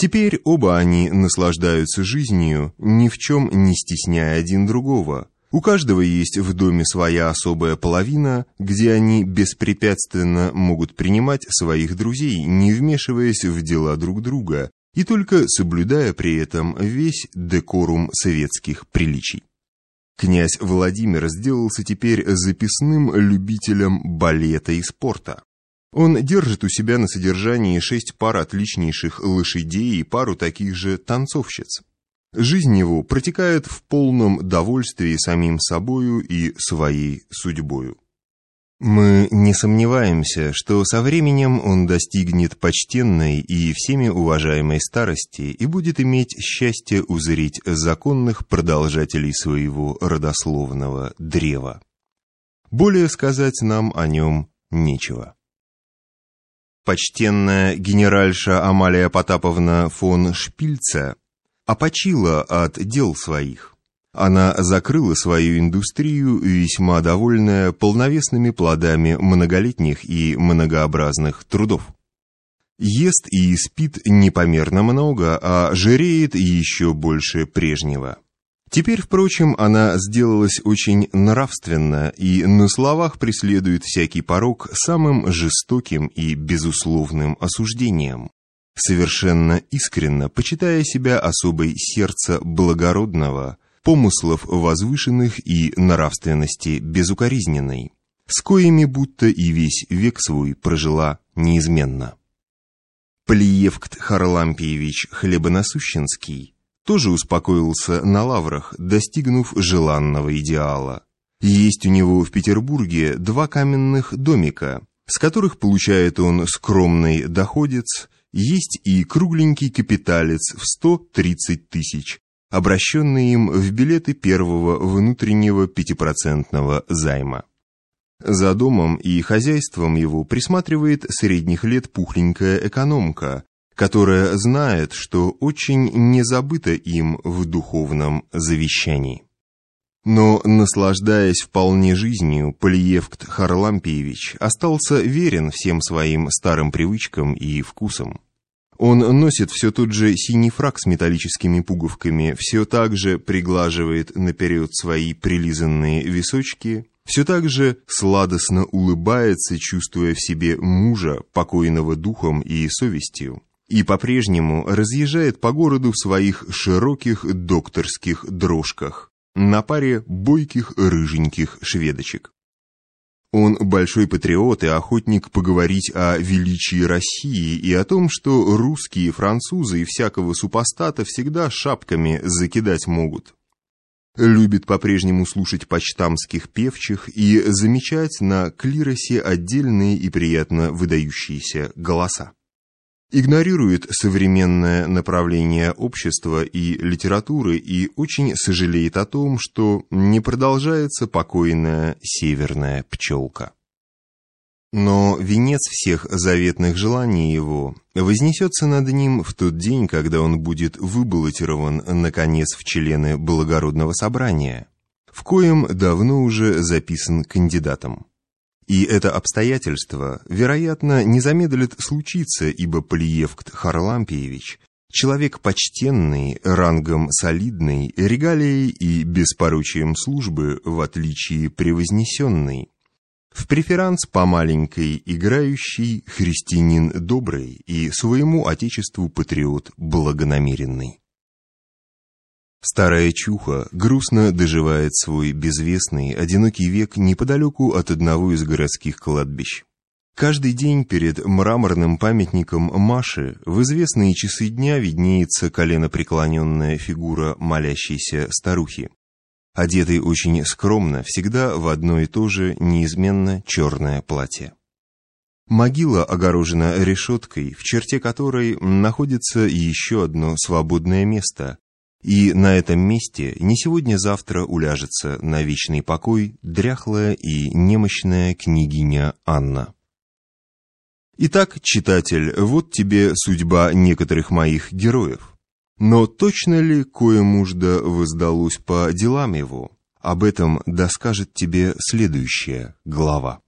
Теперь оба они наслаждаются жизнью, ни в чем не стесняя один другого. У каждого есть в доме своя особая половина, где они беспрепятственно могут принимать своих друзей, не вмешиваясь в дела друг друга, и только соблюдая при этом весь декорум советских приличий. Князь Владимир сделался теперь записным любителем балета и спорта. Он держит у себя на содержании шесть пар отличнейших лошадей и пару таких же танцовщиц. Жизнь его протекает в полном довольстве самим собою и своей судьбою. Мы не сомневаемся, что со временем он достигнет почтенной и всеми уважаемой старости и будет иметь счастье узреть законных продолжателей своего родословного древа. Более сказать нам о нем нечего. Почтенная генеральша Амалия Потаповна фон Шпильца опочила от дел своих. Она закрыла свою индустрию, весьма довольная полновесными плодами многолетних и многообразных трудов. Ест и спит непомерно много, а жиреет еще больше прежнего. Теперь, впрочем, она сделалась очень нравственна и на словах преследует всякий порог самым жестоким и безусловным осуждением, совершенно искренно почитая себя особой сердца благородного, помыслов возвышенных и нравственности безукоризненной, с коими будто и весь век свой прожила неизменно. Плиевкт Харлампиевич Хлебонасущенский тоже успокоился на лаврах, достигнув желанного идеала. Есть у него в Петербурге два каменных домика, с которых получает он скромный доходец, есть и кругленький капиталец в 130 тысяч, обращенный им в билеты первого внутреннего пятипроцентного займа. За домом и хозяйством его присматривает средних лет пухленькая экономка, которая знает, что очень не забыто им в духовном завещании. Но, наслаждаясь вполне жизнью, Полиевкт Харлампиевич остался верен всем своим старым привычкам и вкусам. Он носит все тот же синий фраг с металлическими пуговками, все так же приглаживает наперед свои прилизанные височки, все так же сладостно улыбается, чувствуя в себе мужа, покойного духом и совестью и по-прежнему разъезжает по городу в своих широких докторских дрожках на паре бойких рыженьких шведочек. Он большой патриот и охотник поговорить о величии России и о том, что русские, французы и всякого супостата всегда шапками закидать могут. Любит по-прежнему слушать почтамских певчих и замечать на клиросе отдельные и приятно выдающиеся голоса игнорирует современное направление общества и литературы и очень сожалеет о том, что не продолжается покойная северная пчелка. Но венец всех заветных желаний его вознесется над ним в тот день, когда он будет выбаллотирован, наконец, в члены благородного собрания, в коем давно уже записан кандидатом. И это обстоятельство, вероятно, не замедлит случиться, ибо Полиевкт Харлампиевич человек почтенный, рангом солидный, регалией и беспоручием службы, в отличие превознесенный. В преферанс по маленькой играющий христианин добрый и своему отечеству патриот благонамеренный. Старая чуха грустно доживает свой безвестный, одинокий век неподалеку от одного из городских кладбищ. Каждый день перед мраморным памятником Маши в известные часы дня виднеется коленопреклоненная фигура молящейся старухи. Одетой очень скромно, всегда в одно и то же неизменно черное платье. Могила огорожена решеткой, в черте которой находится еще одно свободное место, и на этом месте не сегодня-завтра уляжется на вечный покой дряхлая и немощная княгиня Анна. Итак, читатель, вот тебе судьба некоторых моих героев. Но точно ли кое мужда воздалось по делам его? Об этом доскажет тебе следующая глава.